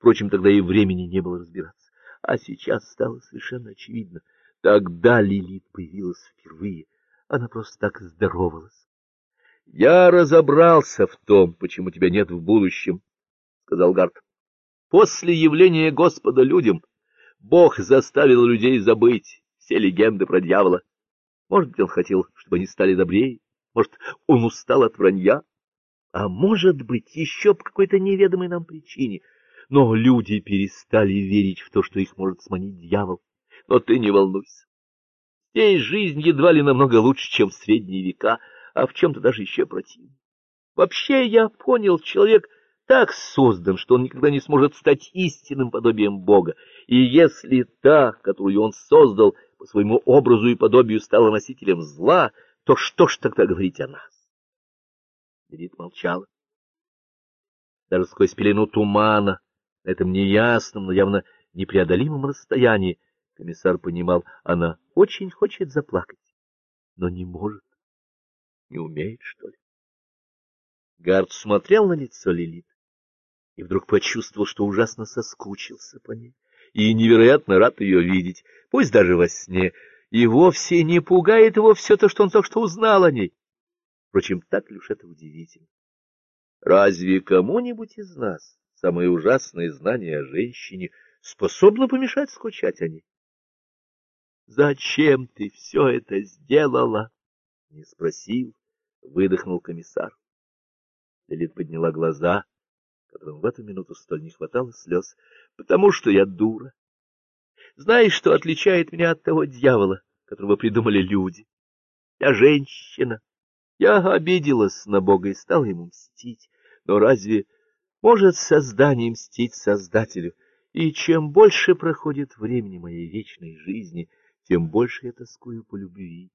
Впрочем, тогда и времени не было разбираться. А сейчас стало совершенно очевидно. Тогда Лилит появилась впервые. Она просто так здоровалась. — Я разобрался в том, почему тебя нет в будущем, — сказал Гарт. — После явления Господа людям Бог заставил людей забыть все легенды про дьявола. Может он хотел, чтобы они стали добрее, может, он устал от вранья, а может быть, еще по какой-то неведомой нам причине. Но люди перестали верить в то, что их может сманить дьявол. Но ты не волнуйся. Здесь жизнь едва ли намного лучше, чем в средние века, а в чем-то даже еще противнее. Вообще, я понял, человек так создан, что он никогда не сможет стать истинным подобием Бога. И если та, которую он создал, по своему образу и подобию стала носителем зла, то что ж тогда говорить о нас? Берит молчала. Даже сквозь пелену тумана, на этом неясном, но явно непреодолимом расстоянии, комиссар понимал, она очень хочет заплакать, но не может, не умеет, что ли. Гард смотрел на лицо Лилит и вдруг почувствовал, что ужасно соскучился по ней и невероятно рад ее видеть, пусть даже во сне, и вовсе не пугает его все то, что он только что узнал о ней. Впрочем, так ли уж это удивительно? Разве кому-нибудь из нас самое ужасное знание о женщине способно помешать скучать о ней? «Зачем ты все это сделала?» — не спросил, выдохнул комиссар. Лилит подняла глаза, которым в эту минуту столь не хватало слез, потому что я дура. Знаешь, что отличает меня от того дьявола, которого придумали люди? Я женщина. Я обиделась на Бога и стала ему мстить. Но разве может создание мстить Создателю? И чем больше проходит времени моей вечной жизни, тем больше я тоскую по любви.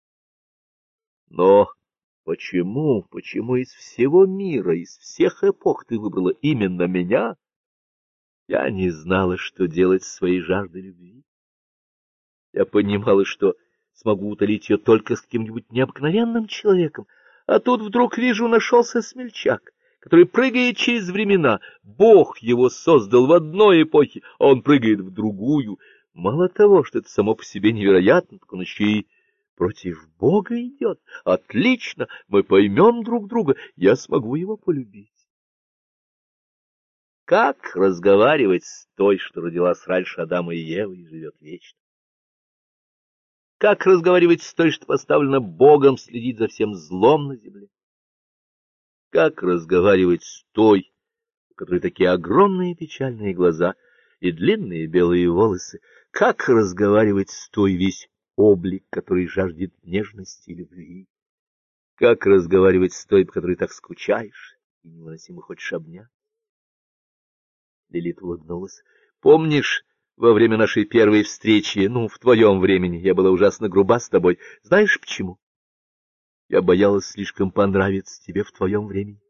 Но почему, почему из всего мира, из всех эпох ты выбрала именно меня? Я не знала, что делать с своей жаждой любви. Я понимала, что смогу утолить ее только с каким-нибудь необыкновенным человеком, а тут вдруг вижу, нашелся смельчак, который прыгает через времена. Бог его создал в одной эпохе, а он прыгает в другую. Мало того, что это само по себе невероятно, так он еще и против Бога идет. Отлично, мы поймем друг друга, я смогу его полюбить. Как разговаривать с той, что родилась раньше Адама и Евы и живет вечно? Как разговаривать с той, что поставлена Богом следить за всем злом на земле? Как разговаривать с той, у которой такие огромные печальные глаза и длинные белые волосы? Как разговаривать с той весь облик, который жаждет нежности и любви? Как разговаривать с той, по которой так скучаешь и невыносимо хочешь обнять? Лилит улыбнулась. — Помнишь, во время нашей первой встречи, ну, в твоем времени, я была ужасно груба с тобой. Знаешь почему? Я боялась слишком понравиться тебе в твоем времени.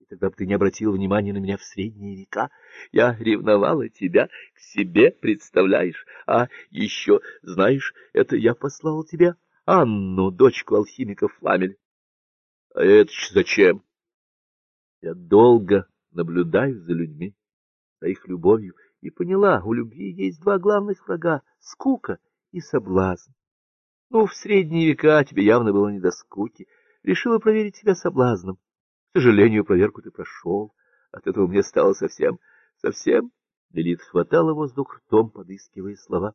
И тогда бы ты не обратил внимания на меня в средние века. Я ревновала тебя к себе, представляешь? А еще, знаешь, это я послал тебе Анну, дочку алхимика Фламель. А это зачем? Я долго наблюдаю за людьми за их любовью, и поняла, у любви есть два главных врага — скука и соблазн. Ну, в средние века тебе явно было не до скуки. Решила проверить себя соблазном. К сожалению, проверку ты прошел. От этого мне стало совсем, совсем... Лилит хватала воздух ртом, подыскивая слова.